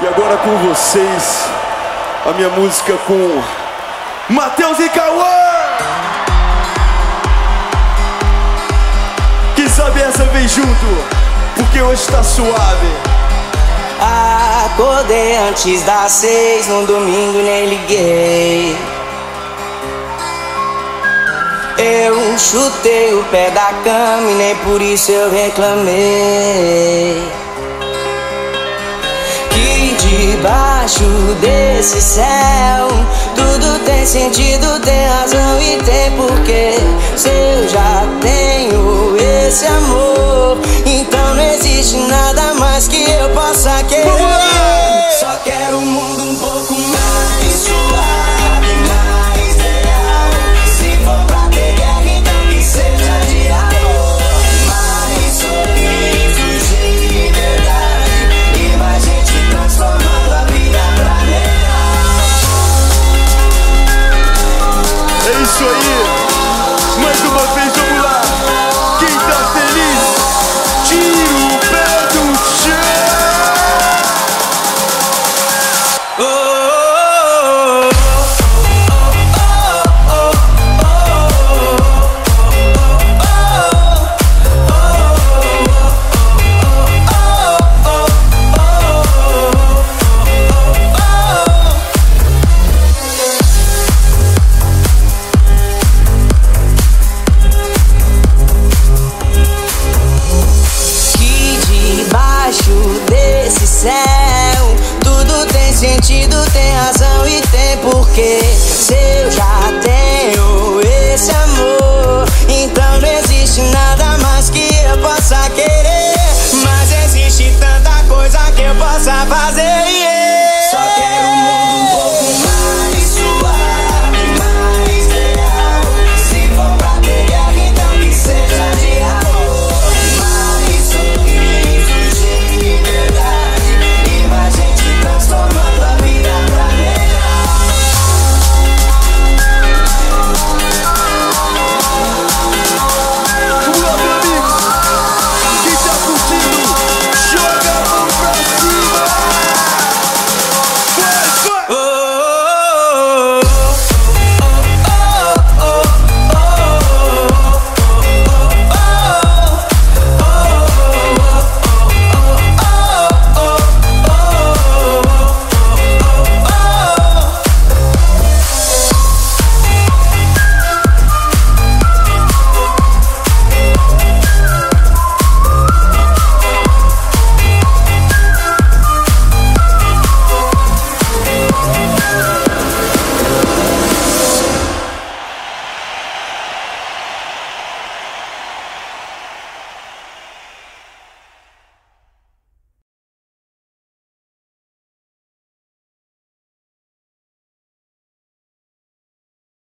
E agora com vocês, a minha música com Matheus e Cauã! Quem sabe essa vem junto, porque hoje tá suave. Acordei antes das seis, no domingo nem liguei. Eu chutei o pé da cama e nem por isso eu reclamei. Que debaixo desse céu tudo tem sentido, tem razão e tem porquê. Se eu já tenho esse amor, então não existe nada mais que eu possa querer. Só quero um sentido, tem razão e tem